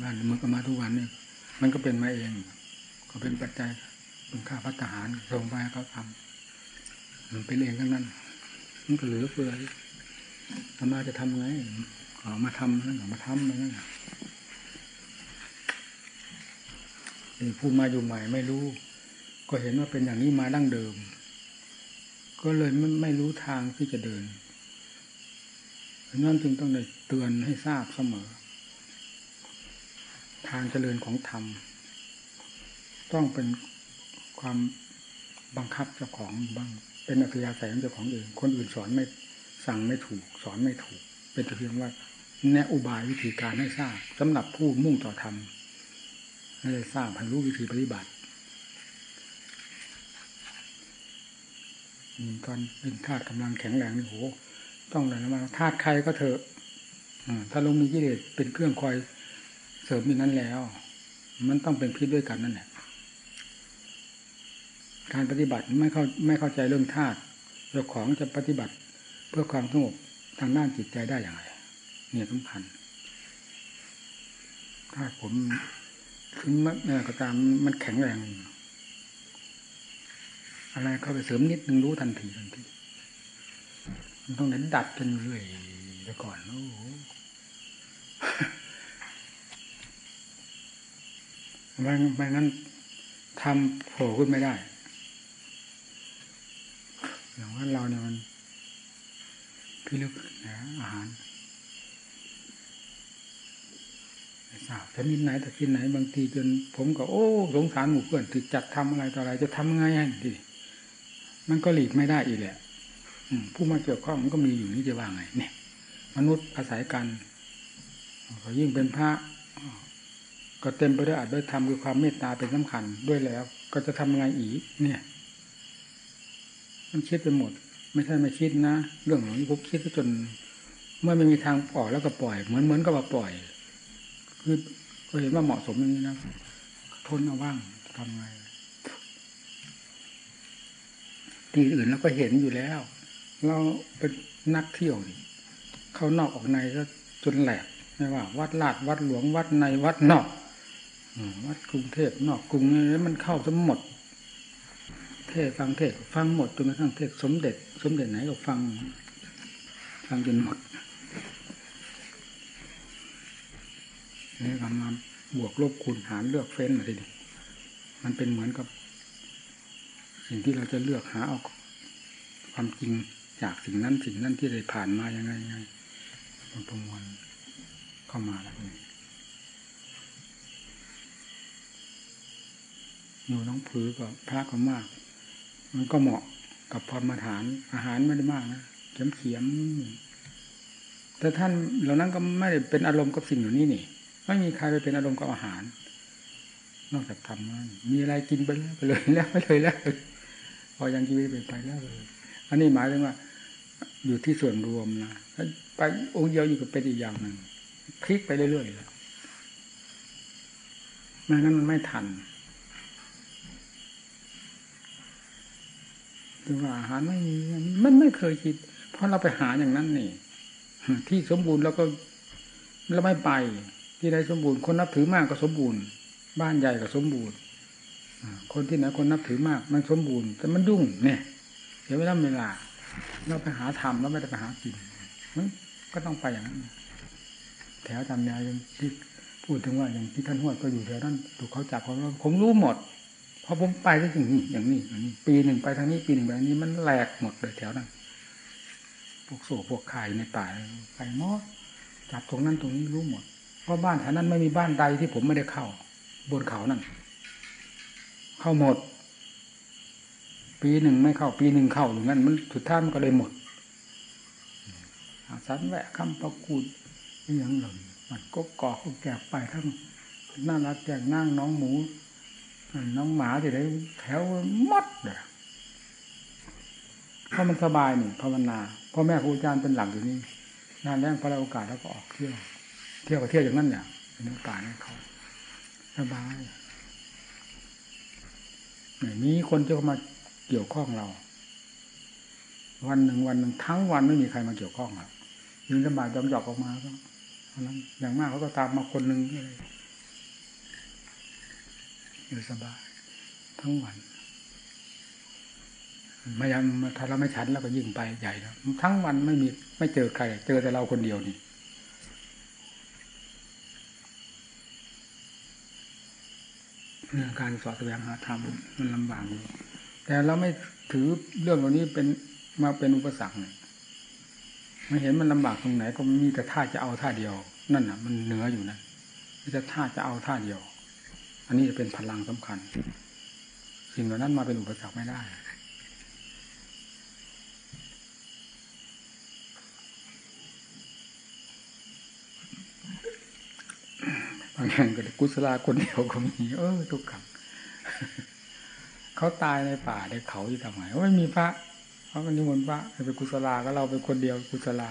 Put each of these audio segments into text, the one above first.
บ้านมันก็มาทุกวันเนี่ยมันก็เป็นมาเอง ก็เป็นปัจจัยเป็นค่าพัฒหารส่งไปเขาทำมันเป็นเองทั้งนั้น มันก็เหลือเฟือทำมาจะทำไงออกมาทำนั่นออกมาทำนั่นผู้มาอยู่ใหม่ไม่รู้ ก็เห็นว่าเป็นอย่างนี้มาดั้งเดิม ก็เลยไม่ไม่รู้ทางที่จะเดินนั่นจึงต้องได้เตือนให้ทราบเสมอางเจริญของธรรม ต้องเป็นความบังคับเจ้าของบ้าง เป็นอัธยาศัยของเจ้าของเองคนอื่นสอนไม่สั่งไม่ถูก สอนไม่ถูก เป็นแต่เพียงว่า แนะอุบายวิธีการให้ทราบสำหรับผู้มุ่งต่อธรรมให้ทราบให้รู้วิธีปฏิบัติตอนเป็นธาตุกำลังแข็งแรงนี่โหต้องเลยนะว่าธาตุใครก็เถอะถ้าลงมีกิเลสเป็นเครื่องคอย เสริมอย่างนั้นแล้ว มันต้องเป็นพิษด้วยกันนั่นแหละการปฏิบัติไม่เข้าไม่เข้าใจเรื่องธาตุเจ้าของจะปฏิบัติเพื่อความสงบทางด้านจิตใจได้อย่างไรเนี่ยสำคัญถ้าผมถึงมันก็ตามมันแข็งแรง อะไรเข้าไปเสริมนิดนึงรู้ทันทีทันทีมันต้องเน้นดัดกันเรื่อยไปก่อนโอ้โห ไม่ไม่งั้นทำโผล่ขึ้นไม่ได้อย่างว่าเราเนี่ยมันพิลึกนะอาหารทราบชนิดไหนแต่กินไหนบางทีจนผมก็ โอ้ สงสารหมู่เพื่อนที่จัดทำอะไรต่ออะไร จะทำไงให้ดิมันก็หลีกไม่ได้อีกแหละผู้มาเกี่ยวข้องมันก็มีอยู่นี่จะว่าไง เนี่ย มนุษย์อาศัยกันเขายิ่งเป็นพระ ก็เต็มไปด้วยอาจด้วยธรรมคือความเมตตาเป็นสำคัญด้วยแล้ว ก็จะทำไงอีกเนี่ย มันคิดไปหมด ไม่ใช่ไม่คิดนะ เรื่องของนี้ผมคิดจน เมื่อไม่มีทางออกแล้วก็ปล่อย เหมือนเหมือนกับว่าปล่อย คือก็เห็นว่าเหมาะสมอย่างนี้นะทนเอาว่างทำไงที่อื่นเราก็เห็นอยู่แล้ว เราเป็นนักเที่ยวเข้านอกออกในก็จนแหลกไม่ว่า วัดลาดวัดหลวงวัดในวัดนอก วัดกรุงเทพนอกกรุงนี่มันเข้าทั้งหมด เทศฟังเทศฟังหมดจนกระทั่งเทศสมเด็จ สมเด็จไหนก็ฟัง ฟังจนหมดนี่ทำมาบวกลบคูณหารเลือกเฟ้นมาทีนี้มันเป็นเหมือนกับ สิ่งที่เราจะเลือกหาเอาความจริงจากสิ่งนั้นสิ่งนั้นที่ได้ผ่านมายังไงยังไงมันประมวลเข้ามาแล้วนี่ อยู่น้องผือกับพระก็มาก มันก็เหมาะกับพรมาฐานอาหารไม่ได้มากนะเขียมเขียมแต่ท่านเหล่านั้นก็ไม่ได้เป็นอารมณ์กับสิ่งเหล่านี้นี่ ไม่มีใครไปเป็นอารมณ์กับอาหาร นอกจากทำมีอะไรกินไปแล้วไปเลยแล้วไปเลยแล้วพอยังชีวิตเป็นไปแล้วเลย อันนี้หมายถึงว่า อยู่ที่ส่วนรวมนะไปองค์เดียวอยู่กับเป็นอีกอย่างหนึ่งพลิกไปเรื่อยๆแล้วไม่งั้นมันไม่ทัน ถึงว่าอาหารไม่มีมันไม่เคยคิด เพราะเราไปหาอย่างนั้นนี่ที่สมบูรณ์แล้วก็เราไม่ไป ที่ใดสมบูรณ์คนนับถือมากก็สมบูรณ์ บ้านใหญ่ก็สมบูรณ์คนที่ไหนคนนับถือมาก มันสมบูรณ์ แต่มันยุ่งเนี่ยเดี๋ยวเวลาเวลา เราไปหาธรรมแล้วไม่ได้ไปหากินมันก็ต้องไปอย่างนั้นแถวจำยายังที่พูดถึงว่าอย่างที่ท่านหวดก็อยู่แถวนั้นถูกเขาจับเขาผมรู้หมด พอผมไปได้ถึงนี้อย่างนี้อย่างนี้ ปีหนึ่งไปทางนี้ ปีหนึ่งไปทางนี้มันแหลกหมดเลยแถวนั้นพวกโซ่พวกไข่ในป่าไปหมดจับตรงนั้นตรงนี้รู้หมด เพราะบ้านแถวนั้นไม่มีบ้านใดที่ผมไม่ได้เข้า บนเขานั่นเข้าหมด ปีหนึ่งไม่เข้า ปีหนึ่งเข้าอย่างนั้น มันสุดท้ายมันก็เลยหมดสันแวะคำประกูดอย่างหล่นมันก็กอกก็แกบไปทั้งน่ารักแจงนั่งน้องหมู น้องหมาที่ไหนแถวมัดเลยเพราะมันสบายนี่ภาวนาพ่อแม่ครูอาจารย์เป็นหลักอยู่นี่งานแรงพอเราโอกาสแล้วก็ออกเที่ยวเที่ยวกับเที่ยวอย่างนั้นเนี่ยเป็นโอกาสให้เขาสบายมีคนจะมาเกี่ยวข้องเรา วันหนึ่งวันหนึ่งทั้งวันไม่มีใครมาเกี่ยวข้องอะยิงจะบาดจอมหยอกออกมาก็เพราะนั้นอย่างมากเขาก็ตามมาคนหนึ่ง อยู่สบาย ทั้งวันไม่ยังถ้าเราไม่ฉันแล้วก็ยิ่งไปใหญ่แล้วทั้งวันไม่มีไม่เจอใคร เจอแต่เราคนเดียวนี่การสอดแสวงหาธรรมมันลำบากอยู่แต่เราไม่ถือเรื่องเหล่านี้เป็นมาเป็นอุปสรรคไม่เห็นมันลำบากตรงไหน ก็มีแต่ท่าจะเอาท่าเดียว นั่นน่ะ มันเหนืออยู่นะมีแต่ท่าจะเอาท่าเดียว อันนี้จะเป็นพลังสำคัญ สิ่งเหล่านั้นมาเป็นอุปสรรคไม่ได้ บางแห่งก็กุศลาคนเดียวก็มีเออทุกขังเขาตายในป่าในเขาที่ทำไมไม่มีพระเขาก็นิมนต์พระไปกุศลาก็เราเป็นคนเดียวกุศลา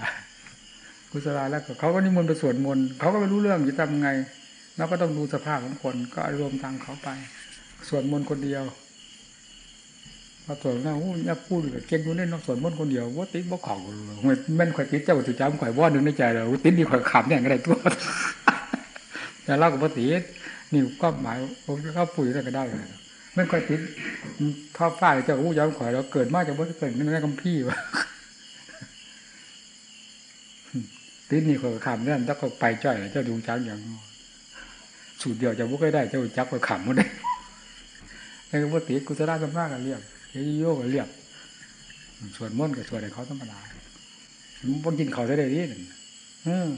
กุศลาแล้วเขาก็นิมนต์ไปสวดมนต์เขาก็ไม่รู้เรื่องจะทำไง เราก็ต้องดูสภาพของคน ก็รวมทางเขาไป ส่วดมนต์คนเดียวพอสวดแล้วอย่าพูดเก่งอยู่ในนอกส่วดมนต์คนเดียวว่าติดบ่ของเลยแม่นข่อยติดเจ้าตุจ้าข่อยว่าหนึ่งในใจเลยติดดีข่อยขำเนี่ยอะไรตัวแต่เล่ากับปฏินี่ก็หมายผมเข้าปุ๋ยอะไรก็ได้เลยไม่ค่อยติดท้อฟ้าเจ้าผู้ย้ำข่อยเราเกิดมากจากว่าเกิดในคำพี่วะติดนี่ข่อยขำนั่นถ้าก็ไปจ่อยเจ้าดวงช้างอย่าง สูตรเดียวจะบุกได้เจ้าจักข่อยขำมันได้แล้วก็ปฏิกุศลธรรมะกันเรียบเยโยกันเรียบส่วนม้นกับส่วนอะไรเขาธรรมดาบนกินเขาได้เลยนี่เออ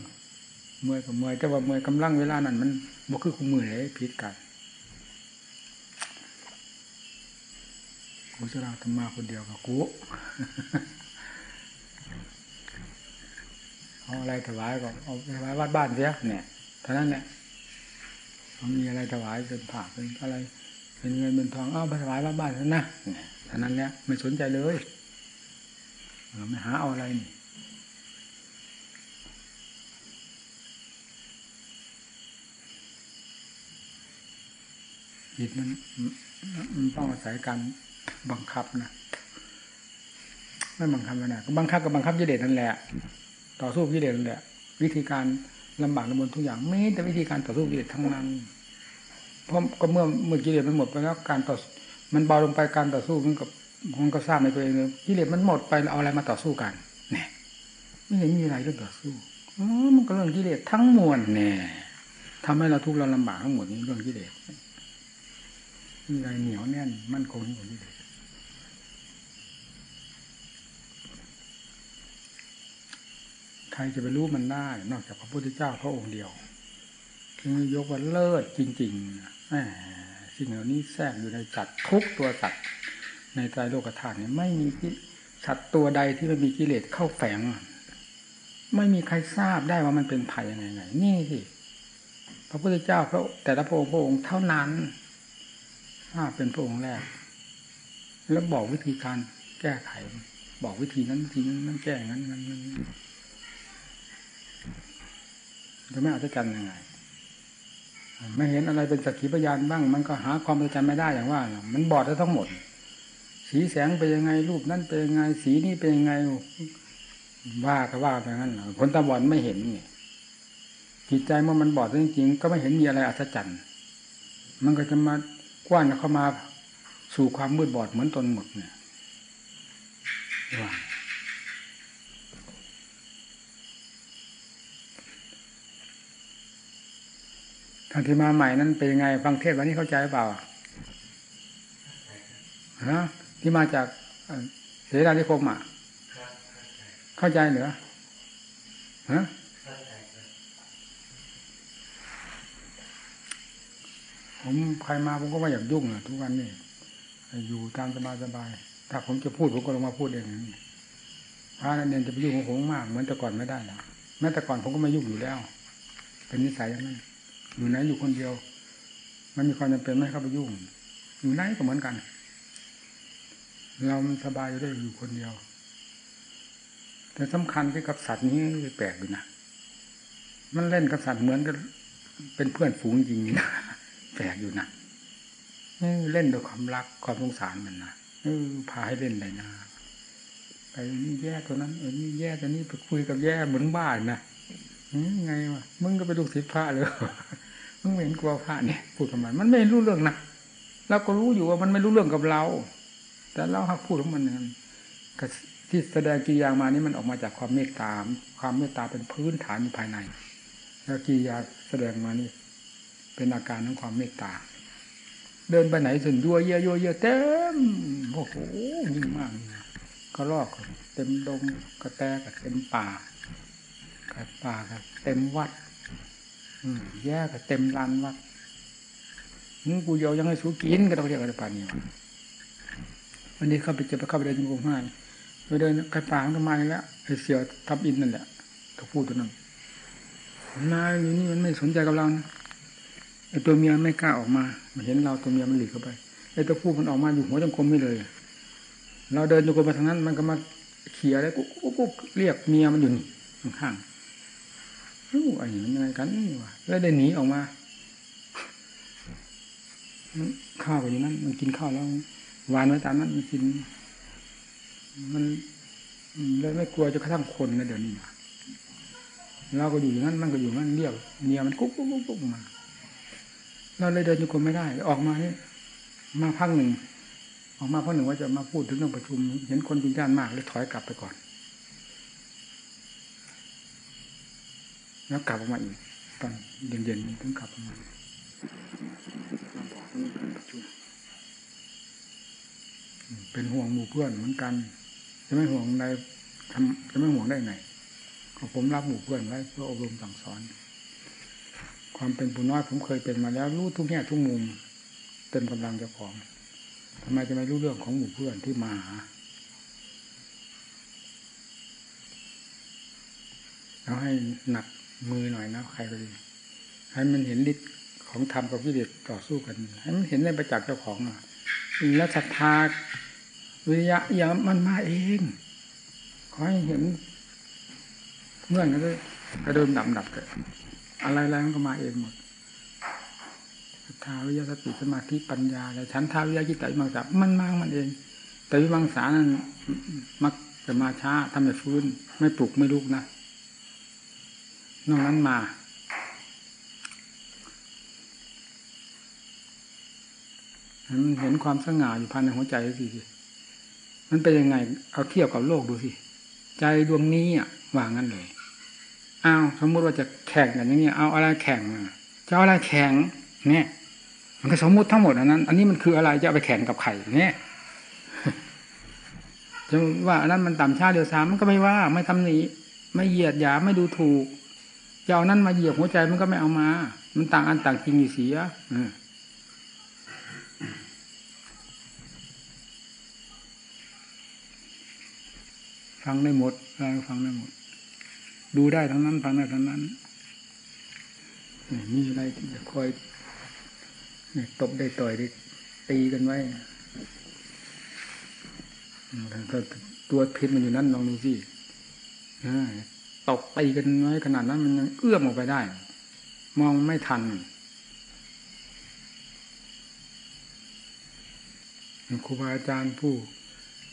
เมื่อยกับเมื่อยแต่ว่าเมื่อยกำลังเวลานั้นมันบ่คือคู่มือเลยพิษกันกูจะราทำมาคนเดียวกับกูเอาอะไรถวายก็เอาถวายวัดบ้านเสียเนี่ยเท่านั้นแหละ มันมีอะไรถวายเป็นผักเป็นอะไร เป็นเงินเป็นทองเอาไปถวายวัดบ้านเท่านั้นนะท่านั้นแหละไม่สนใจเลยไม่หาเอาอะไรนี่จิตมันมันต้องอาศัยการบังคับนะไม่บังคับไม่ได้ก็บังคับกับบังคับกิเลสนั่นแหละ ต่อสู้กิเลสนั่นแหละ วิธีการ ลำบากลำบนทุกอย่างไม่แต่วิธีการต่อสู้กิเลสทั้งนั้นเพราะก็เมื่อเมื่อกิเลสมันหมดไปแล้วการต่อมันเบาลงไปการต่อสู้มันกับมันก็ทราบในตัวเองเลยกิเลสมันหมดไปเอาอะไรมาต่อสู้กันเนี่ยไม่เห็นมีอะไรเรื่องต่อสู้อ๋อมันก็เรื่องกิเลสทั้งมวลเนี่ยทำให้เราทุกข์เราลำบากทั้งหมดนี้เรื่องกิเลสมีอะไรเหนียวแน่นมั่นคงอยู่นี่ ใครจะไปรู้มันได้ นอกจากพระพุทธเจ้าพระองค์เดียว คือยกว่าเลิศจริงๆแหมสิ่งเหล่านี้แทรกอยู่ในสัตว์ทุกตัวสัตว์ในใจโลกธาตุเนี่ยไม่มีสัตว์ตัวใดที่ไม่มีกิเลสเข้าแฝง ไม่มีใครทราบได้ว่ามันเป็นภัยยังไงไงนี่สิพระพุทธเจ้าพระแต่ละพระองค์พระองค์เท่านั้นถ้าเป็นพระองค์แรก แล้วบอกวิธีการแก้ไข บอกวิธีนั้นวิธีนั้นแก้นั้นนั้นนั้น จะไม่อัศจรรย์ยังไงไม่เห็นอะไรเป็นสักขีพยานบ้าง มันก็หาความอัศจรรย์ไม่ได้อย่างว่า มันบอดทั้งหมด สีแสงเป็นยังไง รูปนั้นเป็นยังไง สีนี้เป็นยังไง ว่าก็ว่าไปงั้นคนตาบอดไม่เห็นนี่จิตใจเมื่อมันบอดจริงๆก็ไม่เห็นมีอะไรอัศจรรย์ มันก็จะมากว้านเข้ามาสู่ความมืดบอดเหมือนตนหมดเนี่ยว่าางที่มาใหม่นั้นเป็นยังไง ฟังเทศวันนี้เข้าใจเปล่าฮะที่มาจากเสนาธิคมอะเข้าใจเหรอฮะผมใครมาผมก็ไม่อยากยุ่งอะ ทุกวันนี้อยู่ตามสบายสบายถ้าผมจะพูดผมก็ลงมาพูดเองพระนันเรียนจะไปยุ่งของผมมาก เหมือนแต่ก่อนไม่ได้แล้วแม้แต่ก่อนผมก็ไม่ยุ่งอยู่แล้ว เป็นนิสัยอย่างนั้น อยู่ไหนอยู่คนเดียว มันมีความจำเป็นไม่เข้าไปยุ่ง อยู่ไหนก็เหมือนกัน เราสบายอยู่ได้อยู่คนเดียว แต่สำคัญที่กับสัตว์นี้แปลกอยู่นะมันเล่นกับสัตว์เหมือนกับเป็นเพื่อนฝูงจริงนะแปลกอยู่นะเล่นด้วยความรักความสงสารมันนะพาให้เล่นเลยนะไปนี่แย่ตัวนั้นเออนี่แย่ตัวนี้ไปคุยกับแย่เหมือนบ้านนะไงวะมึงก็ไปดูศิษย์พระเลย มึงเห็นกลัวพระเนี่ยพูดกับมัน มันไม่รู้เรื่องนะเราก็รู้อยู่ว่ามันไม่รู้เรื่องกับเรา แต่เราหักพูดของมันนั้นที่แสดงกิริยามานี้มันออกมาจากความเมตตา ความเมตตาเป็นพื้นฐานภายใน แล้วกิริยาแสดงมานี่เป็นอาการของความเมตตา เดินไปไหนส่วนยัวเยอะยัวเยอะเต็มโอ้โหยิ่งมากก็ลอกเต็มดงกระแตกเต็มป่ากับป่ากับเต็มวัด แย่กับเต็มลานวัดมึงกูยอยังให้สูกินก็ต้องเรียกอะไรป่านนี้วันนี้เข้าไปจอไปเข้าไปเดินจงกรมให้ไปเดินกระป่าทำไมแล้วไอ้เสียทับอินนั่นแหละก็พูดตัวนั้นนายอยู่นี่มันไม่สนใจกับเรานะไอ้ตัวเมียไม่กล้าออกมาเห็นเราตัวเมียมันหลีกเข้าไปไอ้ตัวผู้มันออกมาอยู่หัวจงกรมไม่เลย เราเดินจงกรมไปทางนั้น มันก็มาเขี่ยแล้วกุ๊กกุ๊กกุ๊กเรียกเมียมันอยู่นี่ข้างๆ รู้อ้นี่มันยังไงกันวะแล้วได้หนีออกมาข้าวไปอยู่นั้นมันกินข้าวแล้ววานไว้ตามนั้นมันกิน มันเลยไม่กลัวจะกระทั่งคนนะเดี๋ยวนี้เราก็อยู่อย่างนั้นมันก็อยู่นั้นเรียกเมียมันกุ๊กกุ๊กกุ๊กมาเราเลยเดินอยู่คนไม่ได้ ออกมาเนี่ยมาพักหนึ่งออกมาพักหนึ่งว่าจะมาพูดถึงเรื่องประชุม เห็นคนจุนจ้านมากเลยถอยกลับไปก่อน แล้วกลับออกมาอีกตอนเย็นๆถึงกลับออกมาเป็นประชุมเป็นห่วงหมู่เพื่อนเหมือนกัน จะไม่ห่วงใดทำจะไม่ห่วงได้ไงก็ผมรับหมู่เพื่อนไว้เพื่ออบรมสั่งสอน ความเป็นผู้น้อยผมเคยเป็นมาแล้วรู้ทุกแง่ทุกมุมเต็มกำลังเจ้าของทำไมจะไม่รู้เรื่องของหมู่เพื่อนที่มาหาเอาให้หนัก มือหน่อยนะใครก็ดีให้มันเห็นฤทธิ์ของธรรมกับวิเดชต่อสู้กันให้มันเห็นในประจักษ์เจ้าของอะแล้วศรัทธาวิริยะอย่างมันมาเองขอให้เห็นเงื่อนก็ด้วยกระเดิมดับดับเกิดอะไรอะไรมันก็มาเองหมดศรัทธาวิยาสติสมาธิปัญญาและฉันทาวิยาจิตตวิมังสามันมามันเอง แต่วิมังสานั้นมักจะมาช้าทำให้ฟื้น ไม่ปลุกไม่ลุกนะ นอกนั้นมา มันเห็นความสง่าอยู่ภายในหัวใจสิมันเป็นยังไง เอาเทียบกับโลกดูสิ ใจดวงนี้อะวางงั้นเลยอ้าวสมมติว่าจะแข่งกันอย่างนี้เอาอะไรแข่งจะเอาอะไรแข่งเนี่ย มันก็สมมุติทั้งหมดอันนั้น อันนี้มันคืออะไรจะไปแข่งกับใครเนี่ยจะว่าอันนั้นมันต่ำชาเดียวสามมันก็ไม่ว่า ไม่ทำหนีไม่เหยียดหยาไม่ดูถูก จะเอานั้นมาเหยียบหัวใจมันก็ไม่เอามา มันต่างอันต่างจริงอยู่เสียฟังได้หมดฟังได้หมด ดูได้ทั้งนั้น ฟังได้ทั้งนั้นมีอะไรที่จะคอยตบได้ต่อยได้ตีกันไว้ตัวพิษมันอยู่นั่นลองดูสิ ตกตีกันไว้ขนาดนั้นมันยังเอื้อมออกไปได้ มองไม่ทันครูบาอาจารย์ผู้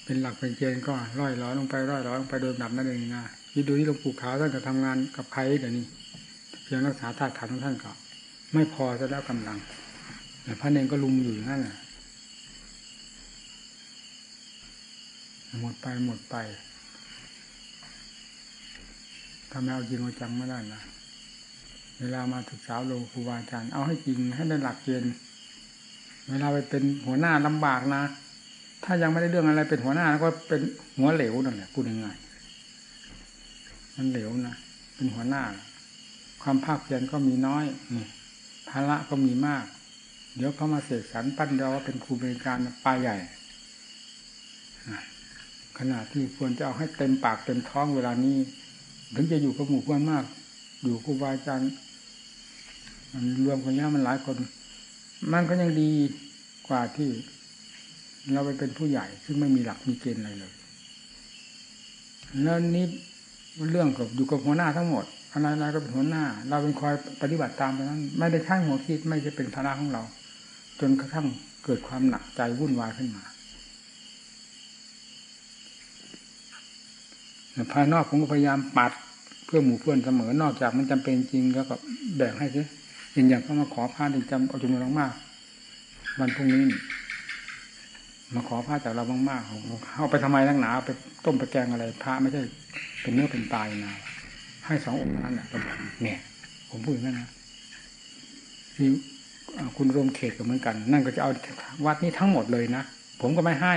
เป็นหลักเป็นเกณฑ์ก็ร้อยร้อยลงไปร้อยร้อยลงไปโดยดับนั่นเองนะคิดดูที่หลวงปู่ขาวท่านก็ทำงานกับใครเดี๋ยวนี้ เพียงรักษาธาตุขันของท่านก็ไม่พอจะแล้วกำลังแต่พระเนงก็ลุมอยู่อย่างนั้นแหละหมดไปหมดไป ทำไมเอาจริงเอาจังไม่ได้นะเวลามาศึกษาโลครูบาอาจารย์เอาให้จริงให้ได้หลักเกณฑ์เวลาไปเป็นหัวหน้าลำบากนะ ถ้ายังไม่ได้เรื่องอะไรเป็นหัวหน้าก็เป็นหัวเหลวนั่นแหละพูดง่ายๆมันเหลวนะเป็นหัวหน้า ความภาคเพียรก็มีน้อยนี่ภาระก็มีมาก เดี๋ยวเขามาเสกสรรปั้นเราว่าเป็นครูบริการปลาใหญ่ขนาดที่ควรจะเอาให้เต็มปากเต็มท้องเวลานี้ ถึงจะอยู่กับหมู่เพื่อนมาก อยู่ครูบาอาจารย์มันรวมกันนี้มันหลายคน มันก็ยังดีกว่าที่ เราไปเป็นผู้ใหญ่ ซึ่งไม่มีหลักมีเกณฑ์อะไรเลย แล้วนี้เรื่องกับอยู่กับหัวหน้าทั้งหมดอะไรๆก็เป็นหัวหน้า เราเป็นคอยปฏิบัติตามไปนั้น ไม่ได้ใช้หัวคิดไม่จะเป็นภาระของเรา จนกระทั่งเกิดความหนักใจวุ่นวายขึ้นมา ภายนอกผมก็พยายามปัดเพื่อหมู่เพื่อนเสมอ นอกจากมันจำเป็นจริงแล้วก็แบ่งให้ซิอย่างอย่างเขามาขอพาดิจำเอาจำนวนมากวันพรุ่งนี้มาขอผ้าจากเรามากๆเอาเอาไปทำไมนักหนาไปต้มไปแกงอะไรพระไม่ใช่เป็นเนื้อเป็นตายนะให้สององค์นั้นแหละเนี่ย ผมพูดอย่างนั้นนะที่คุณรวมเขตก็เหมือนกัน นั่นก็จะเอาวัดนี้ทั้งหมดเลยนะ ผมก็ไม่ให้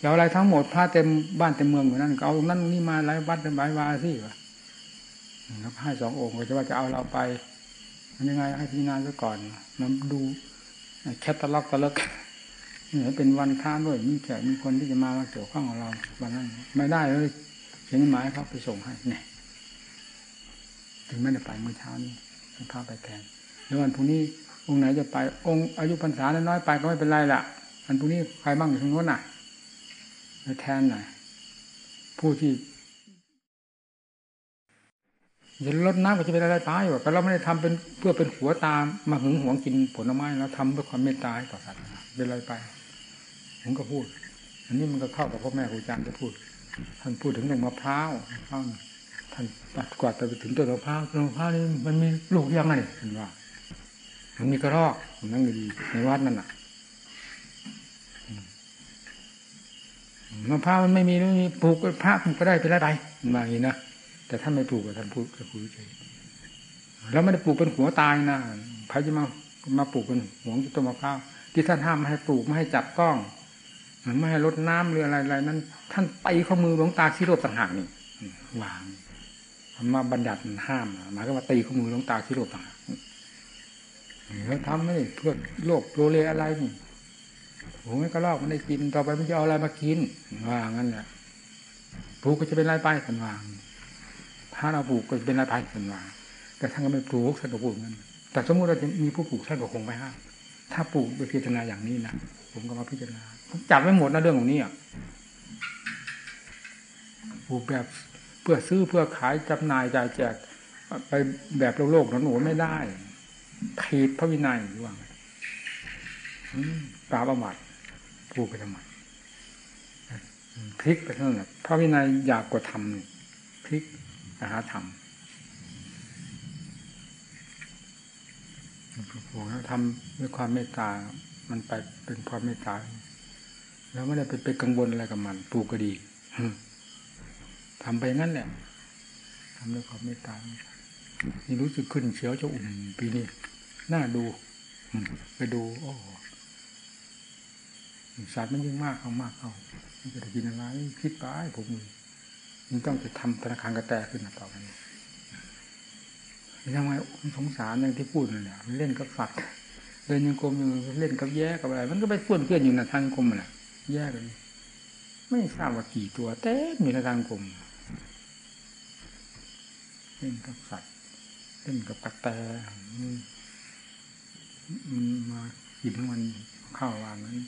เอาอะไรทั้งหมดพระเต็มบ้านเต็มเมืองอยู่นั่นเอานั่นนี่มาหลายวัดหลายวาสิวะแล้วให้สององค์ก็จะว่าจะเอาเราไปมันยังไงให้พิจารณาซะก่อนมาดูแคตตาล็อกตะเลิกเนี่เป็นวันท่าด้วยมีแขกมีคนที่จะมาเกี่ยวข้องกับเราวันนั้น ไม่ได้เลยเขียนหมายเขาไปส่งให้เนี่ยถึงไม่ได้ไปเมื่อเช้านี้พาไปแทนแล้ววันพรุ่งนี้องค์ไหนจะไป องค์อายุพรรษาน้อยไปก็ไม่เป็นไรละวันพรุ่งนี้ใครบ้างอยู่ตรงโน้นน่ะ แทนหน่อยผู้ที่อย่าลดน้ำก็จะเป็นอะไรตายว่ะก็เราไม่ได้ทำเป็นเพื่อเป็นหัวตามมาหึงหวงกินผลไม้เราทำเพื่อความเมตตาให้ต่อสัตว์เป็นอะไรไปผมก็พูด อันนี้มันก็เข้ากับพ่อแม่ครูอาจารย์จะพูด ท่านพูดถึงเรื่องมะพร้าวมะพร้าวท่านตัดกวาดไปถึงต้นมะพร้าวต้นมะพร้าวนี่มันมีลูกยังไงเห็นว่า มันมีกระรอกมันนั่งดีในวัดนั่นน่ะอืม มะพร้าวมันไม่มีไม่มีปลูกพระปลูกก็ได้เป็นไรมันมาอย่างนี้นะแต่ท่านไม่ปลูกท่านพูดก็พูดเฉยแล้วไม่ได้ปลูกเป็นหัวตายนะใครจะมามาปลูกเป็นหัวต้นมะพร้าวที่ท่านห้ามไม่ให้ปลูกไม่ให้จับต้องไม่ให้รดน้ำหรืออะไรอะไรนั้น ท่านไปข้อมือหลวงตาที่โรดต่างหากนี่วางมาบัญญัติห้ามหมายก็ว่าตีข้อมือหลวงตาที่โลต่างแล้วทำไม่เพื่อโลกโลเลอะไรนี่ ผมไม่ก็ลอกมันได้กินต่อไปมันจะเอาอะไรมากินว่างั้นแหละปลูกก็จะเป็นไรไปสันวางถ้าเราปลูกก็จะเป็นไรไปสันวางแต่ท่านก็ไม่ปลูกท่านก็พูดงั้นแต่สมมติเราจะมีผู้ปลูกท่านก็คงไม่ห้ามถ้าปลูกโดยพิจารณาอย่างนี้นะผมก็มาพิจารณาจับไม่หมดนะเรื่องของนี้อะปลูกแบบเพื่อซื้อเพื่อขายจำหน่ายจ่ายแจกไปแบบโลกๆนั้นโหไม่ได้ผิดพระวินัยหรือว่าไงปราบอาบัติ พูดไปทำไมพลิกไปเท่านั้นแหละพระวินัยอยากกว่าทำพลิกไปหาธรรมโอ้โหทำด้วยความเมตตา มันไปเป็นความเมตตา แล้วไม่ได้ไปไปกังวลอะไรกับมันปลูกก็ดีทำไปงั้นแหละทำด้วยความเมตตา นี่รู้สึกขึ้นเฉียวจะอุ่นปีนี้ น่าดู ไปดู โอ้ สัตว์มันยิ่งมากเอามากเอามันจะกินอะไรคิดไปผมมันต้องจะทำธนาคารกระแตขึ้นต่อไปนี้ยังไงสงสารอย่างที่พูดนั่นแหละเล่นกับสัตว์เล่นยังกลมอยู่เล่นกับแย่กับอะไร มันก็ไปป้วนเพื่อนอยู่ในทางกลมแหละแย่กันไม่ทราบว่ากี่ตัวเต้มีในทางกลมเล่นกับสัตว์เล่นกับกระแตมันมากินมันข้าววานนั้น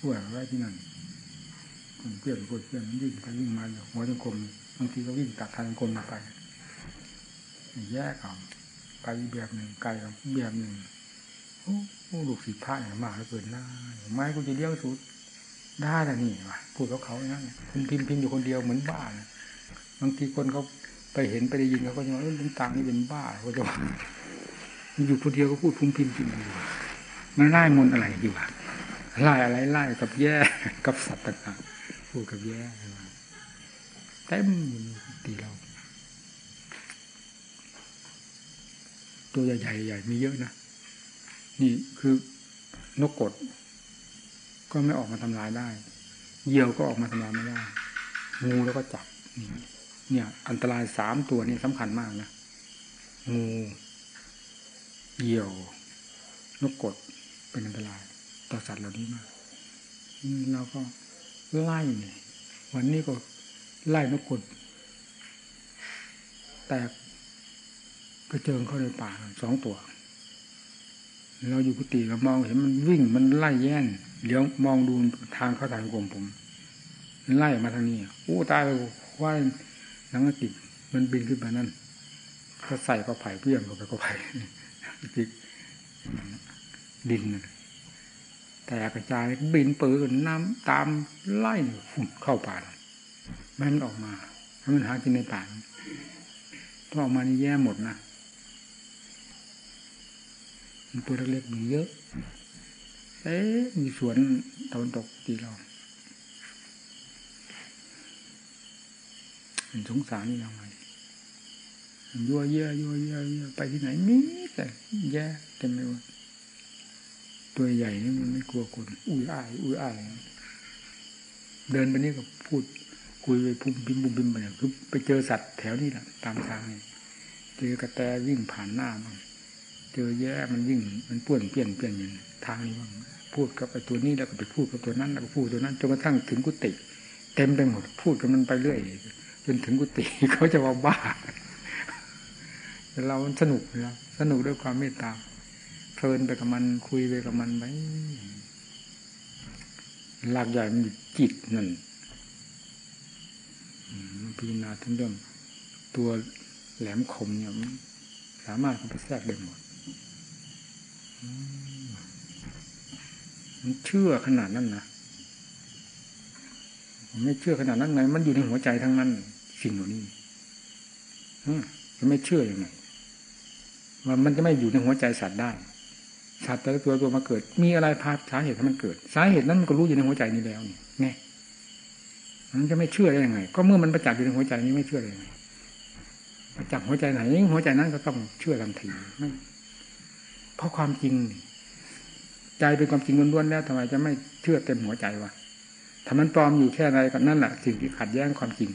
ป่วยไว้ที่นั่นคนเพื่อนคนเพื่อนมันวิ่งไปวิ่งมาอยู่หัวจงกลมบางทีก็วิ่งตัดทางกลมไปแยกออกไปแบบหนึ่งไกลกับแบบหนึ่งโอ้ลูกศิษย์พระอย่างมากเหลือเกินหน้าไม้กูจะเลี้ยงสุดได้แล้วนี่วะพูดกับเขาอย่างนั้นคุณพิมพ์พิมพ์อยู่คนเดียวเหมือนบ้านะบางทีคนเขาไปเห็นไปได้ยินเขาก็จะว่าเออลุงตังนี่เป็นบ้าเขาจะว่าอยู่คนเดียวก็พูดพุ่มพิมพ์พิมพ์อยู่มันไล่มนอะไรอยู่วะ ไล่อะไรไล่กับแย่กับสัตว์ต่างๆพูดกับแย่เต็มตีเรา ตัวใหญ่ๆใหญ่มีเยอะนะ นี่คือนกกด ก็ไม่ออกมาทำลายได้เหยี่ยวก็ออกมาทำลายไม่ได้งูแล้วก็จับเนี่ย อันตรายสามตัวนี่สำคัญมากนะงูเหยี่ยวนกกดเป็นอันตราย ต่อสัตว์เหล่านี้มากเราก็ไล่เนี่ยวันนี้ก็ไล่นกกดแตกกระเจิงเข้าในป่าสองตัว เราอยู่กุฏิเรามองเห็นมันวิ่งมันไล่แย่งเลี้ยวมองดูทางเข้าทางกลมผมไล่มาทางนี้โอ้ตายเลยว่าหนังติดมันบินขึ้นมานั่นก็ใส่ก็ไผ่เพี้ยงเข้าไปก็ไผ่ติดดิน แต่กระจายบินปืนน้ำตามไล่ฝุ่นเข้าป่าไม่มันออกมาให้มันหากินในป่าถ้าออกมานี่แย่หมดนะมันตัวเล็กๆมีเยอะ เอ๊ะมีสวนตะวันตกตีเรามันสงสารนี่ยังไงยัวเยี่ยยัวเยี่ยยัวไปที่ไหนมีแต่แย่เต็มไปหมด ตัวใหญ่นี่มันไม่กลัวคน อุ้ยอายอุ้ยอายเดินไปนี่ก็พูด คุยไปพุ่มบิมบุมบิมไปเนี่ยคือไปเจอสัตว์แถวนี้แหละตามทางนี่เจอกระแตวิ่งผ่านหน้าบ้างเจอแย่มันวิ่งมันป่วนเปลี่ยนเปลี่ยนอย่างทางนี้บ้างพูดกับไอ้ตัวนี้แล้วก็ไปพูดกับตัวนั้นแล้วก็พูดตัวนั้นจนกระทั่งถึงกุฏิเต็มไปหมด พูดกับมันไปเรื่อยจนถึงกุฏิเขาจะว่าบ้าแต่เราสนุกนะสนุกด้วยความเมตตา เพลินไปกับมันคุยไปกับมันไปหลักใหญ่มันอยู่จิตนั่นพิจารณาทั้งเรื่องตัวแหลมคมเนี่ยสามารถเข้าไปแทรกได้หมดมันเชื่อขนาดนั้นนะผมไม่เชื่อขนาดนั้นไง มันอยู่ในหัวใจทั้งนั้น สิ่งเหล่านี้จะไม่เชื่ออยังไงว่ามันจะไม่อยู่ในหัวใจสัตว์ได้ สัตว์แต่ละตัวตัวมาเกิด มีอะไรพาสาเหตุให้มันเกิด สาเหตุนั้นมันก็รู้อยู่ในหัวใจนี้แล้วนี่ไงมันจะไม่เชื่อได้ยังไง ก็เมื่อมันประจักษ์อยู่ในหัวใจนี้ไม่เชื่อได้ยังไงประจักษ์หัวใจไหน หัวใจนั้นก็ต้องเชื่อทันทีเพราะความจริง ใจเป็นความจริงล้วนๆแล้วทำไมจะไม่เชื่อเต็มหัวใจวะถ้ามันปลอมอยู่แค่ไหนก็นั่นแหละสิ่งที่ขัดแย้งความจริง